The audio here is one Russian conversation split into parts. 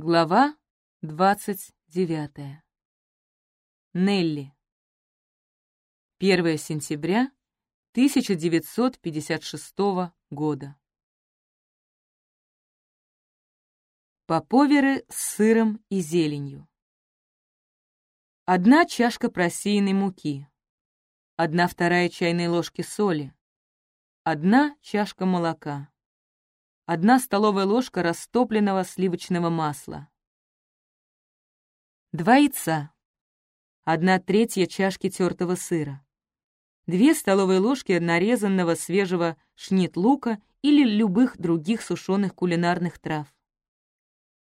Глава двадцать девятая. Нелли. 1 сентября 1956 года. Поповеры с сыром и зеленью. Одна чашка просеянной муки. Одна вторая чайной ложки соли. Одна чашка молока одна столовая ложка растопленного сливочного масла, два яйца, одна третья чашки тертого сыра, две столовые ложки нарезанного свежего шнит-лука или любых других сушеных кулинарных трав.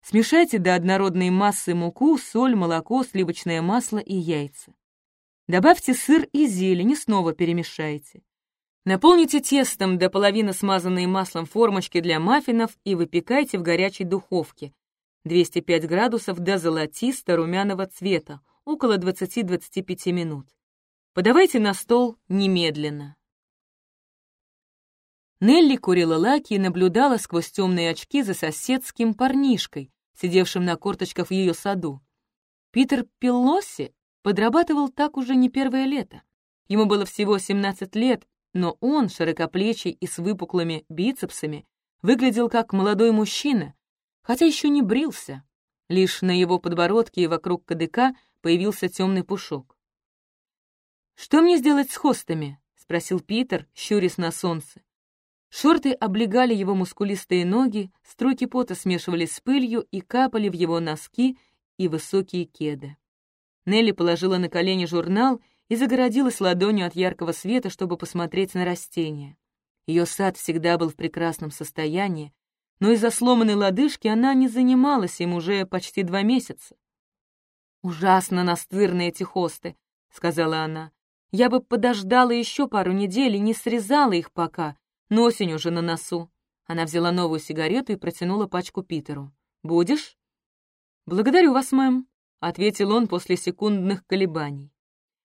Смешайте до однородной массы муку, соль, молоко, сливочное масло и яйца. Добавьте сыр и зелень и снова перемешайте. Наполните тестом до половины смазанные маслом формочки для маффинов и выпекайте в горячей духовке 205 градусов до золотисто-румяного цвета, около 20-25 минут. Подавайте на стол немедленно. Нелли курила лаки и наблюдала сквозь темные очки за соседским парнишкой, сидевшим на корточках в ее саду. Питер Пеллоси подрабатывал так уже не первое лето. Ему было всего 17 лет, но он, широкоплечий и с выпуклыми бицепсами, выглядел как молодой мужчина, хотя еще не брился. Лишь на его подбородке и вокруг кадыка появился темный пушок. «Что мне сделать с хостами?» — спросил Питер, щурясь на солнце. Шорты облегали его мускулистые ноги, струйки пота смешивались с пылью и капали в его носки и высокие кеды. Нелли положила на колени журнал и загородилась ладонью от яркого света, чтобы посмотреть на растения. Ее сад всегда был в прекрасном состоянии, но из-за сломанной лодыжки она не занималась им уже почти два месяца. «Ужасно настырные эти хосты», — сказала она. «Я бы подождала еще пару недель и не срезала их пока, но осень уже на носу». Она взяла новую сигарету и протянула пачку Питеру. «Будешь?» «Благодарю вас, мэм», — ответил он после секундных колебаний.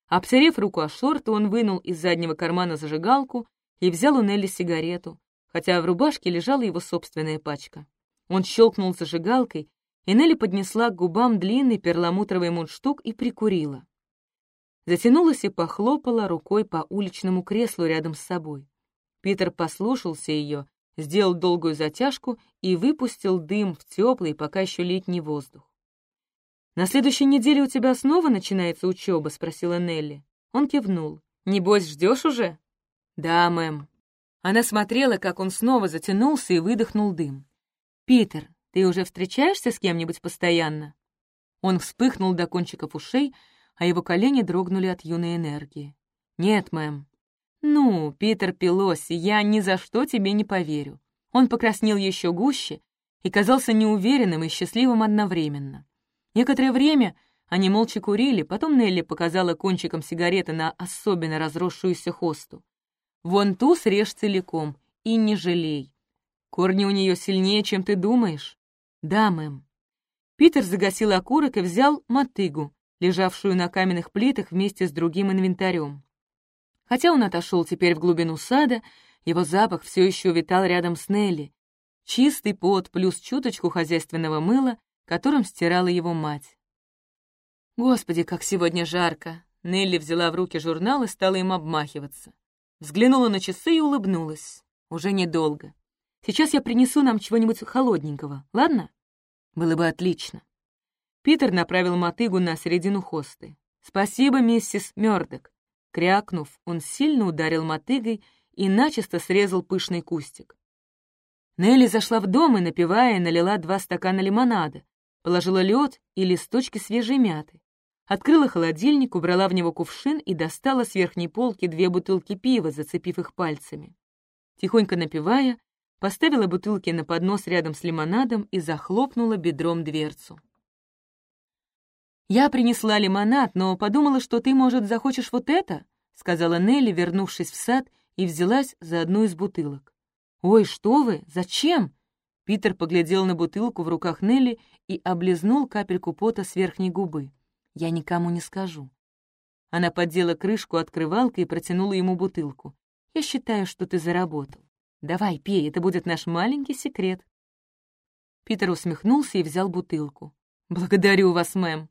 Обтерев руку о шорты, он вынул из заднего кармана зажигалку и взял у Нелли сигарету, хотя в рубашке лежала его собственная пачка. Он щелкнул зажигалкой, и Нелли поднесла к губам длинный перламутровый мундштук и прикурила. Затянулась и похлопала рукой по уличному креслу рядом с собой. Питер послушался ее, сделал долгую затяжку и выпустил дым в теплый, пока еще летний воздух. «На следующей неделе у тебя снова начинается учеба?» — спросила Нелли. Он кивнул. «Небось, ждешь уже?» «Да, мэм». Она смотрела, как он снова затянулся и выдохнул дым. «Питер, ты уже встречаешься с кем-нибудь постоянно?» Он вспыхнул до кончиков ушей, а его колени дрогнули от юной энергии. «Нет, мэм». «Ну, Питер Пелоси, я ни за что тебе не поверю». Он покраснел еще гуще и казался неуверенным и счастливым одновременно. Некоторое время они молча курили, потом Нелли показала кончиком сигареты на особенно разросшуюся хосту. «Вон ту срежь целиком и не жалей. Корни у нее сильнее, чем ты думаешь». «Да, мэм». Питер загасил окурок и взял мотыгу, лежавшую на каменных плитах вместе с другим инвентарем. Хотя он отошел теперь в глубину сада, его запах все еще витал рядом с Нелли. Чистый пот плюс чуточку хозяйственного мыла которым стирала его мать. «Господи, как сегодня жарко!» Нелли взяла в руки журнал и стала им обмахиваться. Взглянула на часы и улыбнулась. «Уже недолго. Сейчас я принесу нам чего-нибудь холодненького, ладно?» «Было бы отлично». Питер направил мотыгу на середину хосты. «Спасибо, миссис Мёрдок». Крякнув, он сильно ударил мотыгой и начисто срезал пышный кустик. Нелли зашла в дом и, напивая, налила два стакана лимонада, Положила лед и листочки свежей мяты. Открыла холодильник, убрала в него кувшин и достала с верхней полки две бутылки пива, зацепив их пальцами. Тихонько напивая, поставила бутылки на поднос рядом с лимонадом и захлопнула бедром дверцу. «Я принесла лимонад, но подумала, что ты, может, захочешь вот это?» — сказала Нелли, вернувшись в сад, и взялась за одну из бутылок. «Ой, что вы? Зачем?» Питер поглядел на бутылку в руках Нелли и облизнул капельку пота с верхней губы. «Я никому не скажу». Она поддела крышку открывалкой и протянула ему бутылку. «Я считаю, что ты заработал. Давай, пей, это будет наш маленький секрет». Питер усмехнулся и взял бутылку. «Благодарю вас, мэм».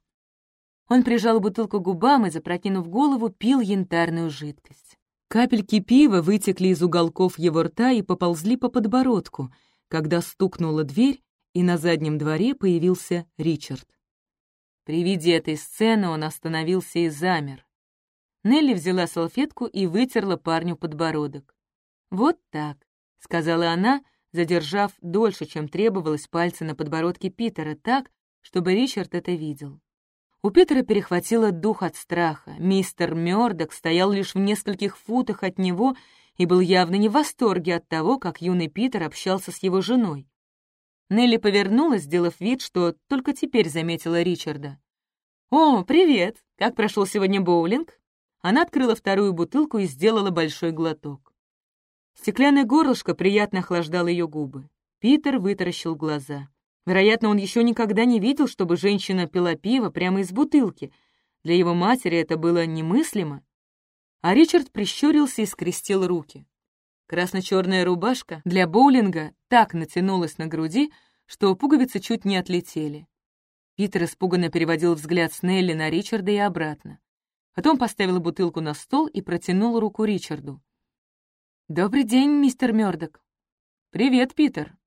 Он прижал бутылку к губам и, запрокинув голову, пил янтарную жидкость. Капельки пива вытекли из уголков его рта и поползли по подбородку, когда стукнула дверь, и на заднем дворе появился Ричард. При виде этой сцены он остановился и замер. Нелли взяла салфетку и вытерла парню подбородок. «Вот так», — сказала она, задержав дольше, чем требовалось пальцы на подбородке Питера, так, чтобы Ричард это видел. У Питера перехватило дух от страха. Мистер Мёрдок стоял лишь в нескольких футах от него и был явно не в восторге от того, как юный Питер общался с его женой. Нелли повернулась, сделав вид, что только теперь заметила Ричарда. «О, привет! Как прошел сегодня боулинг?» Она открыла вторую бутылку и сделала большой глоток. Стеклянное горлышко приятно охлаждало ее губы. Питер вытаращил глаза. Вероятно, он еще никогда не видел, чтобы женщина пила пиво прямо из бутылки. Для его матери это было немыслимо. А Ричард прищурился и скрестил руки. Красно-черная рубашка для боулинга так натянулась на груди, что пуговицы чуть не отлетели. Питер испуганно переводил взгляд с Нелли на Ричарда и обратно. Потом поставил бутылку на стол и протянул руку Ричарду. «Добрый день, мистер Мёрдок». «Привет, Питер».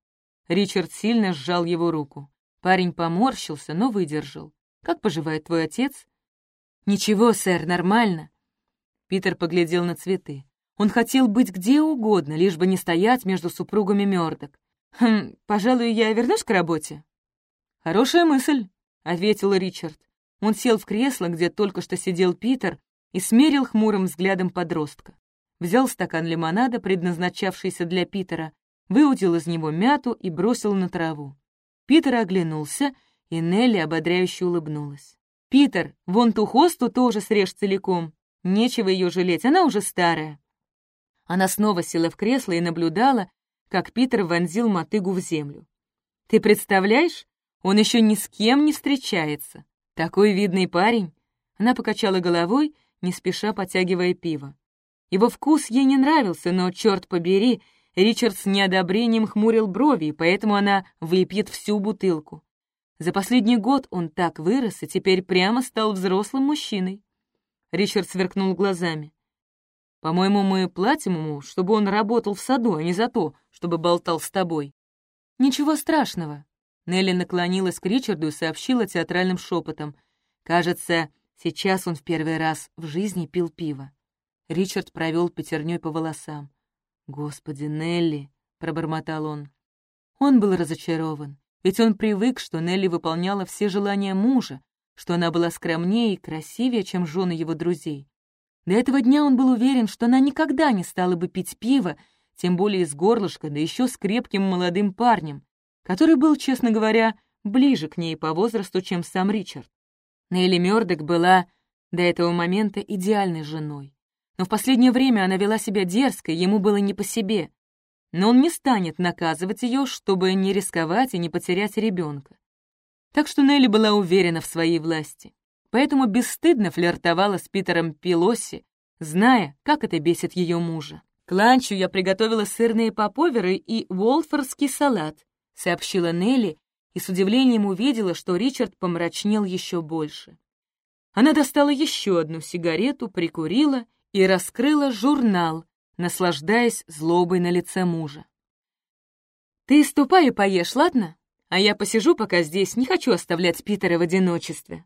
Ричард сильно сжал его руку. Парень поморщился, но выдержал. «Как поживает твой отец?» «Ничего, сэр, нормально». Питер поглядел на цветы. Он хотел быть где угодно, лишь бы не стоять между супругами Мёрдок. «Хм, пожалуй, я вернусь к работе?» «Хорошая мысль», — ответил Ричард. Он сел в кресло, где только что сидел Питер, и смерил хмурым взглядом подростка. Взял стакан лимонада, предназначавшийся для Питера, выудил из него мяту и бросил на траву. Питер оглянулся, и Нелли ободряюще улыбнулась. «Питер, вон ту хосту тоже срежь целиком. Нечего ее жалеть, она уже старая». Она снова села в кресло и наблюдала, как Питер вонзил мотыгу в землю. «Ты представляешь, он еще ни с кем не встречается. Такой видный парень!» Она покачала головой, не спеша потягивая пиво. Его вкус ей не нравился, но, черт побери, Ричард с неодобрением хмурил брови, поэтому она выпьет всю бутылку. За последний год он так вырос и теперь прямо стал взрослым мужчиной. Ричард сверкнул глазами. «По-моему, мы платим ему, чтобы он работал в саду, а не за то, чтобы болтал с тобой». «Ничего страшного», Нелли наклонилась к Ричарду и сообщила театральным шепотом. «Кажется, сейчас он в первый раз в жизни пил пиво». Ричард провел пятерней по волосам. «Господи, Нелли!» — пробормотал он. Он был разочарован, ведь он привык, что Нелли выполняла все желания мужа, что она была скромнее и красивее, чем жены его друзей. До этого дня он был уверен, что она никогда не стала бы пить пиво, тем более из горлышка, да еще с крепким молодым парнем, который был, честно говоря, ближе к ней по возрасту, чем сам Ричард. Нелли Мёрдок была до этого момента идеальной женой. Но в последнее время она вела себя дерзко, ему было не по себе. Но он не станет наказывать ее, чтобы не рисковать и не потерять ребенка. Так что Нелли была уверена в своей власти. Поэтому бесстыдно флиртовала с Питером Пилоси, зная, как это бесит ее мужа. К ланчу я приготовила сырные поповеры и волфорский салат, сообщила Нелли и с удивлением увидела, что Ричард помрачнел еще больше. Она достала еще одну сигарету, прикурила и раскрыла журнал, наслаждаясь злобой на лице мужа. «Ты ступай и поешь, ладно? А я посижу пока здесь, не хочу оставлять Питера в одиночестве».